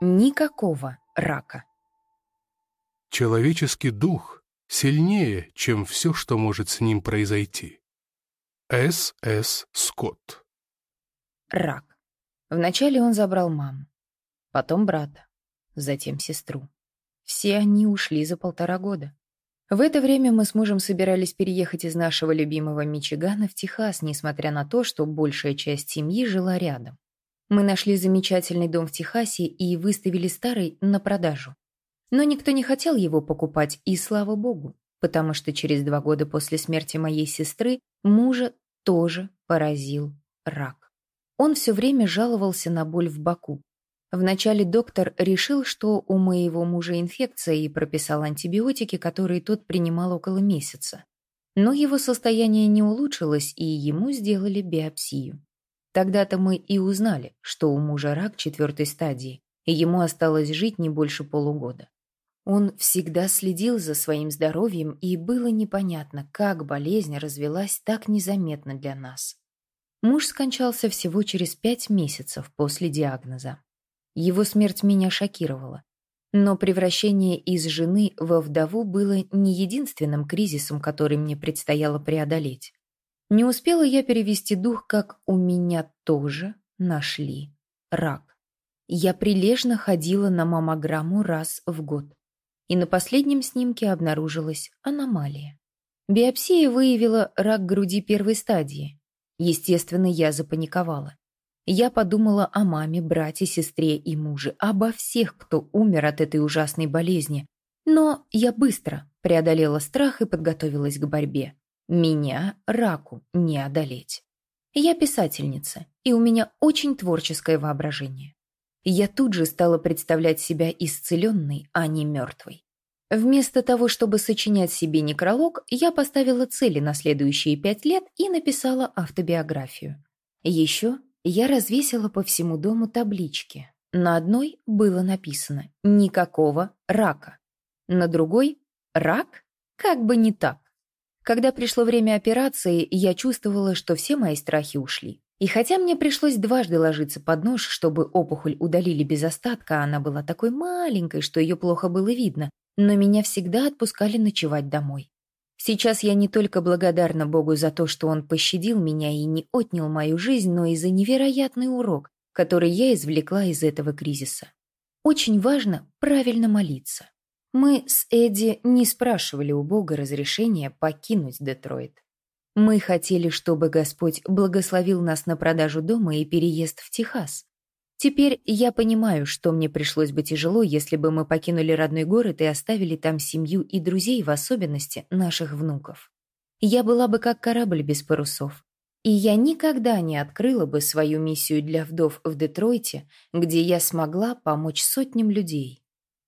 Никакого рака. Человеческий дух сильнее, чем все, что может с ним произойти. С. С. Скотт. Рак. Вначале он забрал маму, потом брата, затем сестру. Все они ушли за полтора года. В это время мы с мужем собирались переехать из нашего любимого Мичигана в Техас, несмотря на то, что большая часть семьи жила рядом. Мы нашли замечательный дом в Техасе и выставили старый на продажу. Но никто не хотел его покупать, и слава богу, потому что через два года после смерти моей сестры мужа тоже поразил рак. Он все время жаловался на боль в боку. Вначале доктор решил, что у моего мужа инфекция и прописал антибиотики, которые тот принимал около месяца. Но его состояние не улучшилось, и ему сделали биопсию. Тогда-то мы и узнали, что у мужа рак четвертой стадии, и ему осталось жить не больше полугода. Он всегда следил за своим здоровьем, и было непонятно, как болезнь развелась так незаметно для нас. Муж скончался всего через пять месяцев после диагноза. Его смерть меня шокировала. Но превращение из жены во вдову было не единственным кризисом, который мне предстояло преодолеть. Не успела я перевести дух, как у меня тоже нашли рак. Я прилежно ходила на маммограмму раз в год. И на последнем снимке обнаружилась аномалия. Биопсия выявила рак груди первой стадии. Естественно, я запаниковала. Я подумала о маме, брате, сестре и муже, обо всех, кто умер от этой ужасной болезни. Но я быстро преодолела страх и подготовилась к борьбе. Меня, раку, не одолеть. Я писательница, и у меня очень творческое воображение. Я тут же стала представлять себя исцеленной, а не мертвой. Вместо того, чтобы сочинять себе некролог, я поставила цели на следующие пять лет и написала автобиографию. Еще я развесила по всему дому таблички. На одной было написано «Никакого рака». На другой «Рак? Как бы не так». Когда пришло время операции, я чувствовала, что все мои страхи ушли. И хотя мне пришлось дважды ложиться под нож, чтобы опухоль удалили без остатка, она была такой маленькой, что ее плохо было видно, но меня всегда отпускали ночевать домой. Сейчас я не только благодарна Богу за то, что Он пощадил меня и не отнял мою жизнь, но и за невероятный урок, который я извлекла из этого кризиса. Очень важно правильно молиться. Мы с Эдди не спрашивали у Бога разрешения покинуть Детройт. Мы хотели, чтобы Господь благословил нас на продажу дома и переезд в Техас. Теперь я понимаю, что мне пришлось бы тяжело, если бы мы покинули родной город и оставили там семью и друзей, в особенности наших внуков. Я была бы как корабль без парусов. И я никогда не открыла бы свою миссию для вдов в Детройте, где я смогла помочь сотням людей.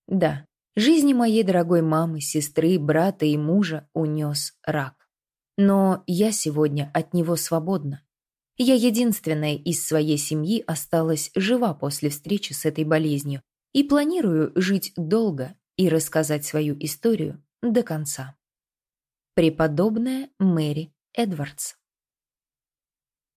Да, Жизни моей дорогой мамы, сестры, брата и мужа унес рак. Но я сегодня от него свободна. Я единственная из своей семьи осталась жива после встречи с этой болезнью и планирую жить долго и рассказать свою историю до конца. Преподобная Мэри Эдвардс